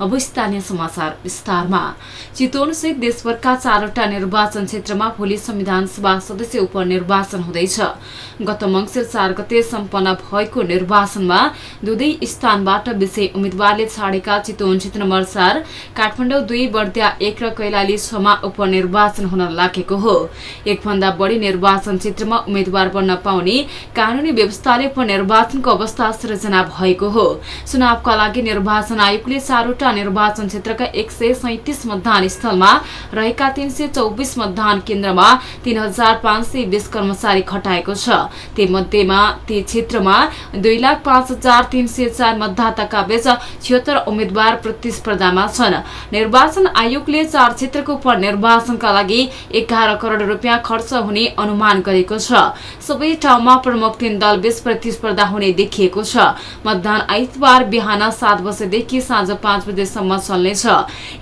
अब स्थानीय समाचार विस्तारमा। चितवनसहित देशभरका चारवटा निर्वाचन क्षेत्रमा भोलि संविधान सभा सदस्य उपनिर्वाचन हुँदैछ। गत मङ्सिर चार गते सम्पन्न भएको निर्वाचनमा दुवै स्थानबाट विषय उम्मेद्वारले छाडेका चितवन क्षेत्र नम्बर चार काठमाडौँ दुई बर्दिया एक र कैलाली छमा उपनिर्वाचन हुन लागेको हो। एकभन्दा बढी निर्वाचन क्षेत्रमा उम्मेद्वार बन्न पाउने कानूनी व्यवस्थाले उपनिर्वाचनको अवस्था सृजना भएको हो। चुनावका लागि निर्वाचन आयोगले चारवटा निर्वाचन क्षेत्रका एक सय सैतिस मतदान स्थलमा रहेका तीन सय चौबिस मतदान केन्द्रमा तीन हजार पाँच सय बीस कर्मचारी खटाएको छ। तीमध्येमा ती क्षेत्रमा दुई लाख पाँच हजार तीन सय चार मतदाताका बीच छिहत्तर उम्मेद्वार प्रतिस्पर्धामा छन्। निर्वाचन आयोगले चार क्षेत्रको उपनिर्वाचनका लागि एघार करोड़ रुपियाँ खर्च हुने अनुमान गरेको छ। सबै ठाउँमा प्रमुख तीन दल बीच प्रतिस्पर्धा हुने देखिएको छ। मतदान आइतबार बिहान सात बजेदेखि साँझ पाँच बजेसम्म चल्नेछ।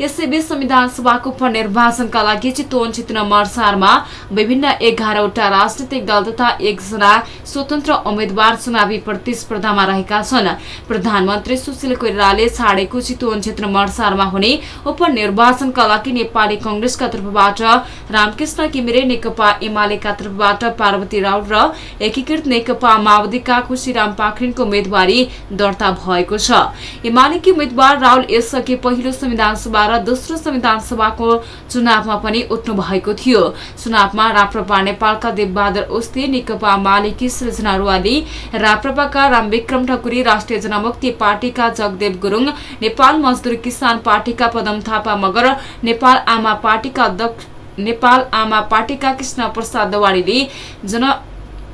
यसैबीच संविधान सभाको उपनिर्वाचनका लागि चितवन क्षेत्र नम्बर चारमा विभिन्न एघारवटा राजनैतिक दल तथा एकजना स्वतन्त्र उम्मेद्वार चुनावी प्रतिस्पर्धामा रहेका छन्। प्रधानमन्त्री सुशील कोइरालाले छाडेको चितवन क्षेत्र नम्बर हुने उपनिर्वाचनका लागि नेपाली कंग्रेसका तर्फबाट रामकृष्ण किमिरे नेकपा एमालेका तर्फबाट पार्वती राउत र एकीकृत नेकपा माओवादीका खुशीराम पाखरिनको उम्मेद्वारी दर्ता भएको छ। एमालेकी उम्मेद्वार राहुल यसअघि पहिलो संविधान सभा र दोस्रो संविधान सभाको चुनावमा पनि उठ्नु भएको थियो। चुनावमा राप्रपा नेपालका देवबहादुर ओस्ते नेकपा मालेकी सृजना रुवाली राप्रपाका रामविक्रम ठकुरी राष्ट्रिय जनमुक्ति पार्टीका जगदेव गुरुङ नेपाल मजदुर किसान पार्टीका पदम थापा मगर नेपाल आमा पार्टीका नेपाल आमा पार्टीका कृष्ण प्रसाद दवाडीले जन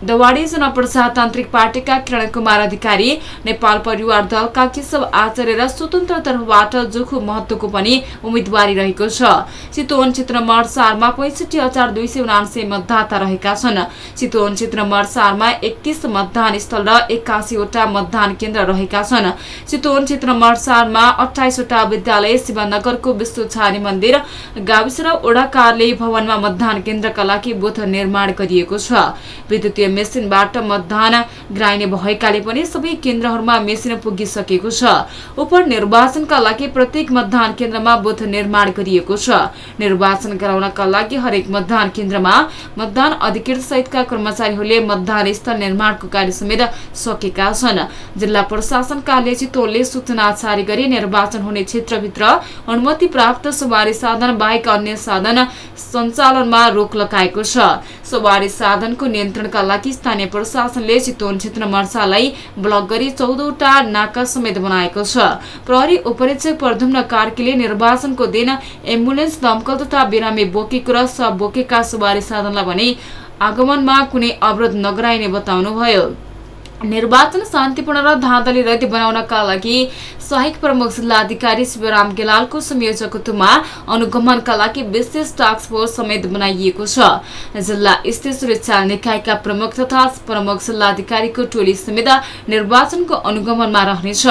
दवाडी जनप्रजातान्त्रिक पार्टीका किरण कुमार अधिकारी नेपाल परिवार दलका केशव आचार्य र स्वतन्त्र तर्फबाट जोखु महत्वको पनि उम्मेद्वारी रहेको छ। चितवन क्षेत्र नम्बर चारमा पैसठी हजार दुई सय उनासी मतदाता रहेका छन्। चितवन क्षेत्र नम्बर चारमा एकतिस मतदान स्थल र एक्कासीवटा मतदान केन्द्र रहेका छन्। चितवन क्षेत्र नम्बर चारमा अठाइसवटा विद्यालय शिवनगरको विश्वछारी मन्दिर गाविस र ओडा भवनमा मतदान केन्द्रका लागि बुथ निर्माण गरिएको छ। विद्युतीय मेसिनबाट मतदान गराइने भएकाले पनि सबै केन्द्रहरूमा मेसिन पुगिसकेको छ। उपनिर्वाचनका लागि प्रत्येक मतदान केन्द्रमा बुथ निर्माण गरिएको छ। निर्वाचन गराउनका लागि हरेक मतदान केन्द्रमा मतदान अधिकृत सहितका कर्मचारीहरूले मतदान स्थल निर्माणको कार्य समेत सकेका छन्। जिल्ला प्रशासन चितवनले सूचना जारी गरी निर्वाचन हुने क्षेत्रभित्र अनुमति प्राप्त सवारी साधन बाहेक अन्य साधन सञ्चालनमा रोक लगाएको छ। सवारी साधनको नियन्त्रणका लागि स्थानीय प्रशासनले चितवन क्षेत्र मर्चालाई ब्लक गरी चौधवटा नाका समेत बनाएको छ। प्रहरी उपरीक्षक प्रधुम्न कार्कीले निर्वाचनको दिन एम्बुलेन्स दमकल तथा बिरामी बोकेको र सब बोकेका सवारी साधनलाई भने आगमनमा कुनै अवरोध नगराइने बताउनुभयो। निर्वाचन शान्तिपूर्ण र धाँधली रहित बनाउनका लागि सहायक प्रमुख जिल्लाधिकारी शिवराम गेलालको संयोजकत्वमा अनुगमनका लागि विशेष टास्क फोर्स समेत बनाइएको छ। जिल्ला स्थित सुरक्षा निकायका प्रमुख तथा प्रमुख जिल्लाधिकारीको टोली समेत निर्वाचनको अनुगमनमा रहनेछ।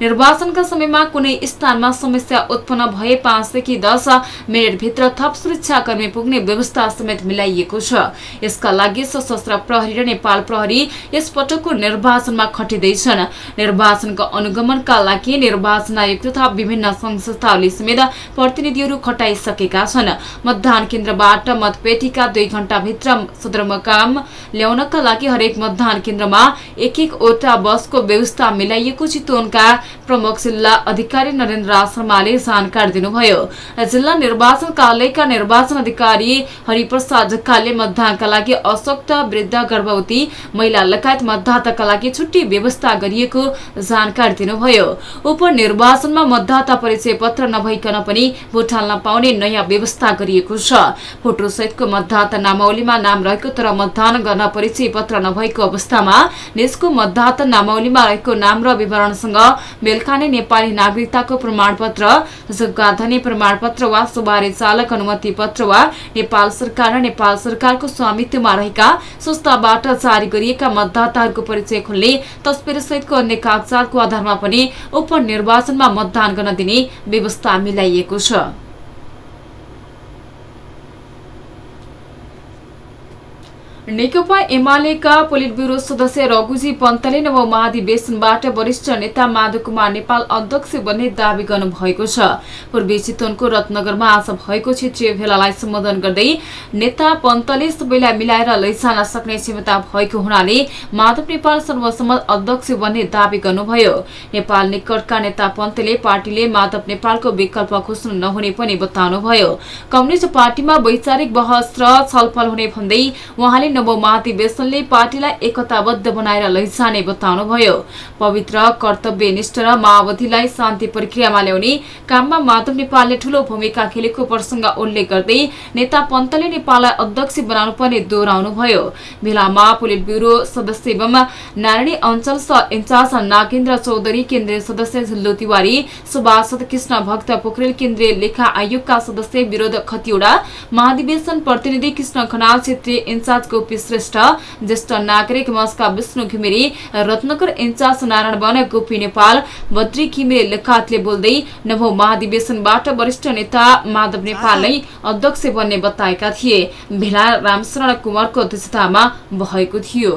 निर्वाचनका समयमा कुनै स्थानमा समस्या उत्पन्न भए पाँचदेखि दस मिनटभित्र थप सुरक्षाकर्मी पुग्ने व्यवस्था समेत मिलाइएको छ। यसका लागि सशस्त्र प्रहरी र नेपाल प्रहरी यसपटकको निर्वाचनमा खटिँदैछन्। निर्वाचनको अनुगमनका लागि निर्वाचन आयोग तथा विभिन्न संस्थाहरूले समेत प्रतिनिधिहरू खटाइसकेका छन्। मतदान केन्द्रबाट मतपेटीका दुई घण्टाभित्र सदरमुकाम ल्याउनका लागि हरेक मतदान केन्द्रमा एक एकवटा बसको व्यवस्था मिलाइएको चितवनका प्रमुख जिल्ला अधिकारी नरेन्द्र शर्माले जानकारी दिनुभयो। जिल्ला निर्वाचन कार्यालयका निर्वाचन अधिकारी हरिप्रसाद ढकालले मतदानका लागि अशक्त वृद्ध गर्भवती महिला लगायत मतदाताका लागि छुट्टी व्यवस्था गरिएको जानकारी दिनुभयो। उपनिर्वाचनमा मतदाता परिचय पत्र नभइकन पनि भोट हाल्न पाउने नयाँ व्यवस्था गरिएको छ। फोटो सहितको मतदाता नामावलीमा नाम रहेको तर मतदान गर्न परिचय पत्र नभएको अवस्थामा निजको मतदाता नामावलीमा रहेको नाम र विवरणसँग मेलखाने नेपाली नागरिकताको प्रमाणपत्र जग्गाधनी प्रमाणपत्र वा सवारी चालक अनुमति पत्र वा नेपाल सरकार र नेपाल सरकारको स्वामित्वमा रहेका संस्थाबाट जारी गरिएका मतदाताहरूको परिचय खोल्ने तस्बिर सहितको अन्य कागजातको आधारमा पनि उपनिर्वाचनमा मतदान गर्न दिने व्यवस्था मिलाइएको छ। नेकपा एमालेका पोलिट ब्युरो सदस्य रघुजी पन्तले नव महाधिवेशनबाट वरिष्ठ नेता माधव कुमार नेपाल अध्यक्ष बन्ने दावी गर्नुभएको छ। पूर्वी चितवनको रत्नगरमा आज भएको क्षेत्रीय भेलालाई सम्बोधन गर्दै नेता पन्तले सबैलाई मिलाएर लैजान सक्ने क्षमता भएको हुनाले माधव नेपाल सर्वसम्मत अध्यक्ष बन्ने दावी गर्नुभयो। नेपाल निकटका नेता पन्तले पार्टीले माधव नेपालको विकल्प खोज्नु नहुने पनि बताउनुभयो। कम्युनिष्ट पार्टीमा वैचारिक बहस र छलफल हुने भन्दै उहाँले नव महाधिवेशनले पार्टीलाई एकताबद्ध बनाएर लैजाने बताउनुभयो। पवित्र कर्तव्यनिष्ठ र माओवादीलाई शान्ति प्रक्रियामा ल्याउने काममा माधव नेपालले ठूलो भूमिका खेलेको प्रसंग उल्लेख गर्दै नेता पन्तले नेपाललाई अध्यक्ष बनाउनु पर्ने दोहोऱ्याउनुभयो। भेलामा पोलिट ब्यूरो सदस्य एवं नारायणी अञ्चल सह इन्चार्ज नागेन्द्र चौधरी केन्द्रीय सदस्य झिल्लो तिवारी सुभाष कृष्ण भक्त पोखरेल केन्द्रीय लेखा आयोगका सदस्य विरोध खतिवड़ा महाधिवेशन प्रतिनिधि कृष्ण खनाल क्षेत्रीय इन्चार्ज गोपी श्रेष्ठ ज्येष्ठ नागरिक मस्का विष्णु घिमिरे रत्नगर इन्चार्ज नारायण वन गोपी नेपाल बद्री घिमिरे लेखातले बोल्दै नवौं महाधिवेशनबाट वरिष्ठ नेता माधव नेपाललाई अध्यक्ष बन्ने बताएका थिए। भेला रामशरण कुमारको अध्यक्षतामा भएको थियो।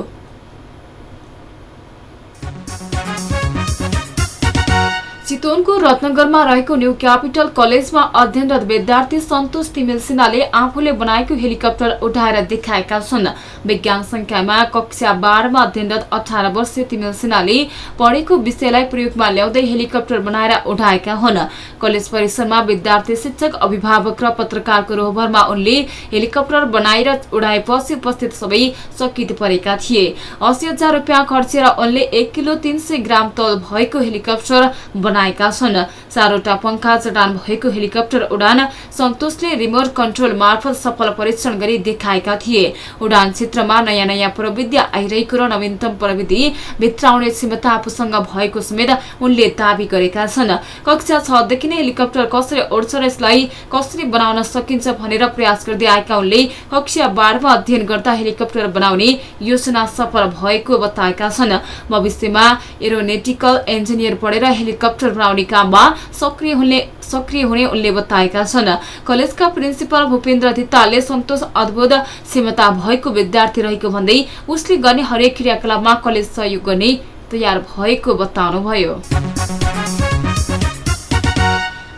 चितवनको रत्नगरमा रहेको न्यू क्यापिटल कलेजमा अध्ययनरत विद्यार्थी सन्तोष तिमेल सिन्हाले आफूले बनाएको हेलिकप्टर उठाएर देखाएका छन्। विज्ञान संख्यामा कक्षा बाह्रमा अध्ययनरत अठार वर्षीय तिमेल सिन्हाले पढेको विषयलाई प्रयोगमा ल्याउँदै हेलिकप्टर बनाएर उठाएका हुन्। कलेज परिसरमा विद्यार्थी शिक्षक अभिभावक र पत्रकारको रोहभरमा उनले हेलिकप्टर बनाएर उडाएपछि उपस्थित सबै चकित परेका थिए। अस्सी हजार रुपियाँ खर्चेर उनले एक किलो तीन ग्राम तल भएको हेलिकप्टर बनाएका छन्। चारवटा पंखा चटान भएको हेलिकप्टर उडान सन्तोषले रिमोट कन्ट्रोल मार्फत सफल परीक्षण गरी देखाएका थिए। उडान क्षेत्रमा नयाँ नयाँ प्रविधि आइरहेको र नवीनतम प्रविधि भित्राउने क्षमता आफूसँग भएको समेत उनले दावी गरेका छन्। कक्षा छदेखि नै हेलिकप्टर कसरी उड्छ र यसलाई कसरी बनाउन सकिन्छ भनेर प्रयास गर्दै आएका उनले कक्षा बाह्रमा अध्ययन गर्दा हेलिकप्टर बनाउने योजना सफल भएको बताएका छन्। भविष्यमा एरोनेटिकल इन्जिनियर पढेर हेलिकप्टर डाक्टर बनाउने काममा सक्रिय हुने सक्रिय हुने उनले बताएका छन्। कलेजका प्रिन्सिपल भूपेन्द्र धितालले सन्तोष अद्भुत क्षमता भएको विद्यार्थी रहेको भन्दै उसले गर्ने हरेक क्रियाकलापमा कलेज सहयोग गर्ने तयार भएको बताउनुभयो।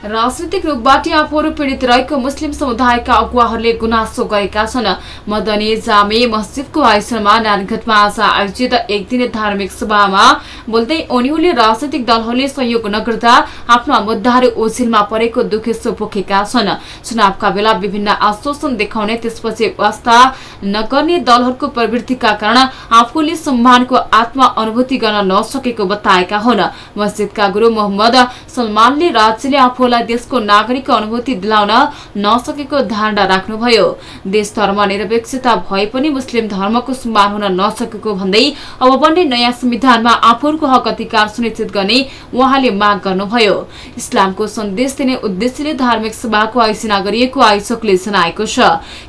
राजनैतिक रोगबाट आफूहरू पीड़ित रहेको मुस्लिम समुदायका अगुवाहरूले गुनासो गरेका छन्। मदनी जामे मस्जिदको आयोजनामा नारायणगढमा आज आयोजित एक दिन धार्मिक सभामा बोल्दै उनीहरूले राजनैतिक दलहरूले सहयोग नगर्दा आफ्ना मुद्दाहरू ओझेलमा परेको दुखेसो पोखेका छन्। चुनावका बेला विभिन्न आश्वासन देखाउने त्यसपछि वास्ता नगर्ने दलहरूको प्रवृत्तिका कारण आफूले सम्मानको आत्मा अनुभूति गर्न नसकेको बताएका हुन्। मस्जिदका गुरू मोहम्मद सलमानले राज्यले आफूलाई देशको नागरिकको अनुभूति दिलाउन नसकेको धारणा राख्नुभयो। देश धर्म निरपेक्षता भए पनि मुस्लिम धर्मको सम्मान हुन नसकेको भन्दै अब बन्ने नयाँ संविधानमा आफूहरूको हक अधिकार सुनिश्चित गर्ने उहाँले माग गर्नुभयो। इस्लामको सन्देश दिने उद्देश्यले धार्मिक सभाको आयोजना गरिएको आयोजकले जनाएको छ।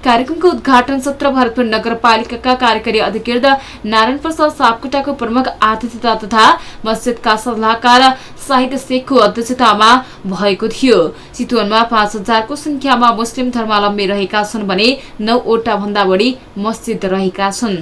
कार्यक्रमको उद्घाटन सत्र भरतपुर नगरपालिकाका कार्यकारी अधिकृत नारायण प्रसाद सापकोटाको प्रमुख आतिथ्यता तथा मस्जिदका सल्लाहकार साहिद शेखको अध्यक्षतामा भएको थियो। चितवनमा पाँच हजारको संख्यामा मुस्लिम धर्मावलम्बी रहेका छन् भने नौवटा भन्दा बढी मस्जिद रहेका छन्।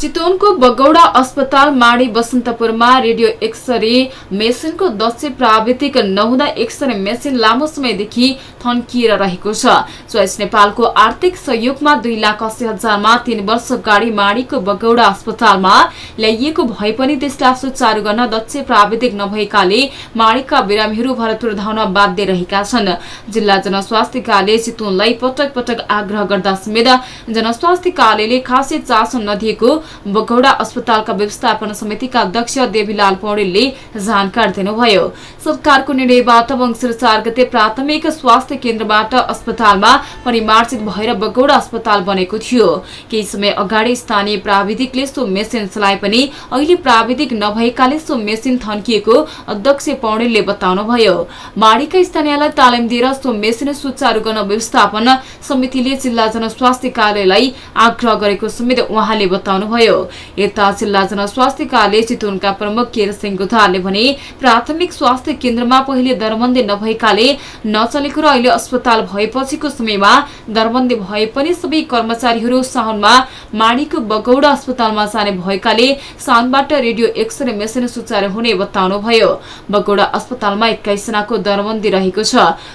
चितवनको बगौडा अस्पताल माडी बसन्तपुरमा रेडियो एक्सरे मेसिनको दक्ष प्राविधिक नहुँदा एक्सरे मेसिन लामो समयदेखि थन्किएर रहेको छ। चोइस नेपालको आर्थिक सहयोगमा दुई लाख अस्सी हजारमा तीन वर्ष गाडी माडीको बगौडा अस्पतालमा ल्याइएको भए पनि त्यसलाई सुचारू गर्न दक्ष प्राविधिक नभएकाले माडीका बिरामीहरू भरतपुर धाउन बाध्य रहेका छन्। जिल्ला जनस्वास्थ्य कार्यालय चितवनलाई पटक पटक आग्रह गर्दा समेत जनस्वास्थ्य कार्यालयले खासै चासो नदिएको बगौडा अस्पतालका व्यवस्थापन समितिका अध्यक्ष देवीलाल पौडेलले जानकारी दिनुभयो सरकारको निर्णयबाट वंशर चार गते प्राथमिक स्वास्थ्य केन्द्रबाट अस्पतालमा परिमार्जित भएर बगौडा अस्पताल बनेको थियो। केही समय अगाडि स्थानीय प्राविधिकले सो मेसिन चलाए पनि अहिले प्राविधिक नभएकाले सो मेसिन थन्किएको अध्यक्ष पौडेलले बताउनुभयो माडीका स्थानीयलाई तालिम दिएर सो मेसिन सुचारू गर्न व्यवस्थापन समितिले जिल्ला जनस्वास्थ्य कार्यालयलाई आग्रह गरेको समेत उहाँले बताउनुभयो यता जिल्ला जनस्वास्थ्य कार्यालय चितवनका प्रमुख केर सिंह गुथालले भने प्राथमिक स्वास्थ्य केन्द्रमा पहिले दरबन्दी नभएकाले नचलेको र अहिले अस्पताल भएपछिको समयमा दरबन्दी भए पनि सबै कर्मचारीहरू साउनमा माडीको बगौडा अस्पतालमा जाने भएकाले साउनबाट रेडियो एक्सरे मेसिन सुचारू हुने बताउनुभयो। बगौडा अस्पतालमा एक्काइसजनाको दरबन्दी रहेको छ।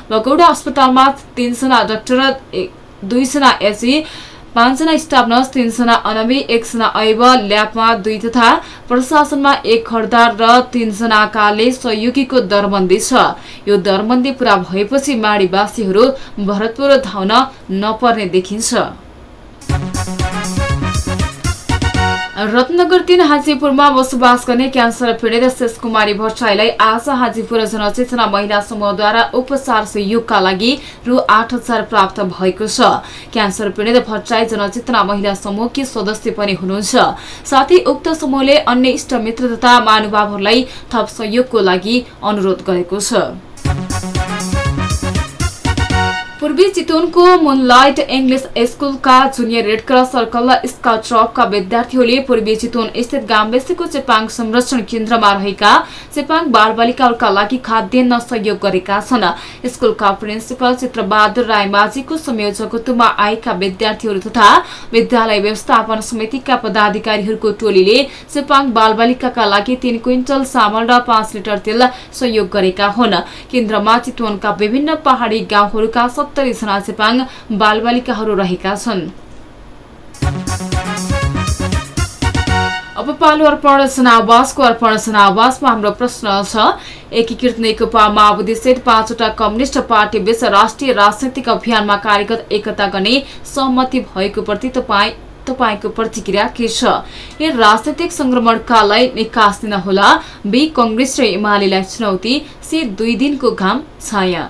बगौडा अस्पतालमा तीनजना डाक्टर दुईजना एसी पाँचजना स्टाफ नर्स तीनजना अनबी एकजना ऐब ल्याबमा दुई तथा प्रशासनमा एक खरदार र तीनजनाकाले सहयोगीको दरबन्दी छ। यो दरबन्दी पूरा भएपछि माडीवासीहरू भरतपुर धाउन नपर्ने देखिन्छ। रत्नगर तीन हाजीपुरमा बसोबास गर्ने क्यान्सर पीडित शेष कुमारी भट्टराईलाई आज हाजीपुर जनचेतना महिला समूहद्वारा उपचार सहयोगका लागि रु आठ हजार प्राप्त भएको छ। क्यान्सर पीडित भट्टराई जनचेतना महिला समूहकी सदस्य पनि हुनुहुन्छ। साथै उक्त समूहले अन्य इष्टमित्र तथा महानुभावहरूलाई थप सहयोगको लागि अनुरोध गरेको छ। पूर्वी चितवनको मुनलाइट इङ्ग्लिस स्कुलका जुनियर रेड क्रस सर्कल र स्काउट ट्रपका विद्यार्थीहरूले पूर्वी चितवन स्थित गाम्बेसीको चेपाङ संरक्षण केन्द्रमा रहेका चेपाङ बालबालिकाहरूका लागि खाद्यान्न सहयोग गरेका छन्। स्कुलका प्रिन्सिपल चित्रबहादुर रायमाझीको संयोजकत्वमा आएका विद्यार्थीहरू तथा विद्यालय व्यवस्थापन समितिका पदाधिकारीहरूको टोलीले चेपाङ बालबालिकाका लागि तीन क्विन्टल चामल र पाँच लिटर तेल सहयोग गरेका हुन्। केन्द्रमा चितवनका विभिन्न पहाड़ी गाउँहरूका सत्तरी जना चेपाङ बालबालिकाहरू रहेका छन्। अब पालो अर्पण जनावासको अर्पण जनावासमा हाम्रो प्रश्न छ एकीकृत नेकपा माओवादी सहित पाँचवटा कम्युनिष्ट पार्टी बीच राष्ट्रिय राजनैतिक अभियानमा कार्यगत एकता गर्ने सहमति भएको प्रति तपाईँ तपाईँको प्रतिक्रिया के छ? ए राजनैतिक संक्रमणकालाई निकास दिन होला। बी कंग्रेस र एमालेलाई चुनौती सी दुई दिनको घाम छाया।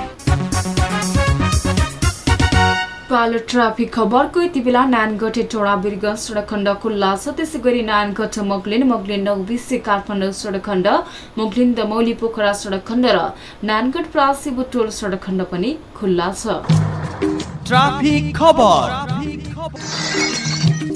पालो ट्राफिक खबरको यति बेला नानगढे टोडा बिर्ग सडक खण्ड खुल्ला छ। त्यसै गरी नानगढ मोगलिन मोगलिन नौबिसे काठमाडौँ सडक खण्ड मोगलिन दमौली पोखरा सडक खण्ड र नानगढ प्रासी बुटोल सडक खण्ड पनि खुल्ला छ।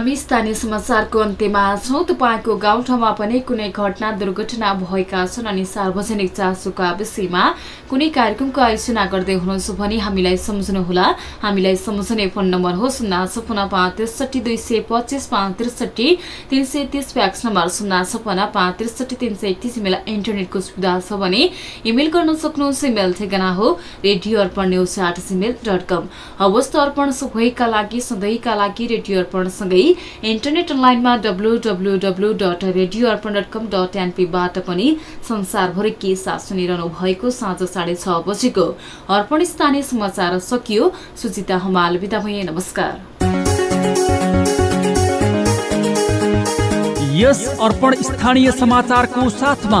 हामी स्थानीय समाचारको अन्त्यमा छौँ। तपाईँको गाउँठाउँमा पनि कुनै घटना दुर्घटना भएका छन् अनि सार्वजनिक चासोका विषयमा कुनै कार्यक्रमको आयोजना गर्दै हुनुहुन्छ भने हामीलाई सम्झनुहोला। हामीलाई सम्झने फोन नम्बर हो शून्य छपन्न पाँच त्रिसठी दुई सय पच्चिस पाँच त्रिसठी तिन सय तिस फ्याक्स नम्बर शून्य छपन्न पाँच त्रिसठी तिन सय एकतिस इमेल इन्टरनेटको सुविधा छ भने इमेल गर्न सक्नुहुन्छ। इमेल ठेगाना हो radio Arpan news dot com. हवस् अर्पण सबैका लागि सधैँका लागि रेडियो अर्पणसँगै इन्टरनेट अनलाइनमा W W W dot radio Arpan dot com dot एनपीबाट पनि संसारभरि के साथ सुनिरहनु भएको साँझ साढे छ बजेको अर्पण स्थानीय समाचार सकियो। सुचिता हमाल बिदा भए नमस्कार। यस अर्पण स्थानीय समाचारको साथमा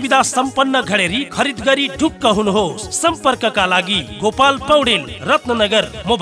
सुविधा सम्पन्न घडेरी खरिद गरी ढुक्क हुनुहोस्। सम्पर्कका लागि गोपाल पौडेल रत्नगर मोबाइल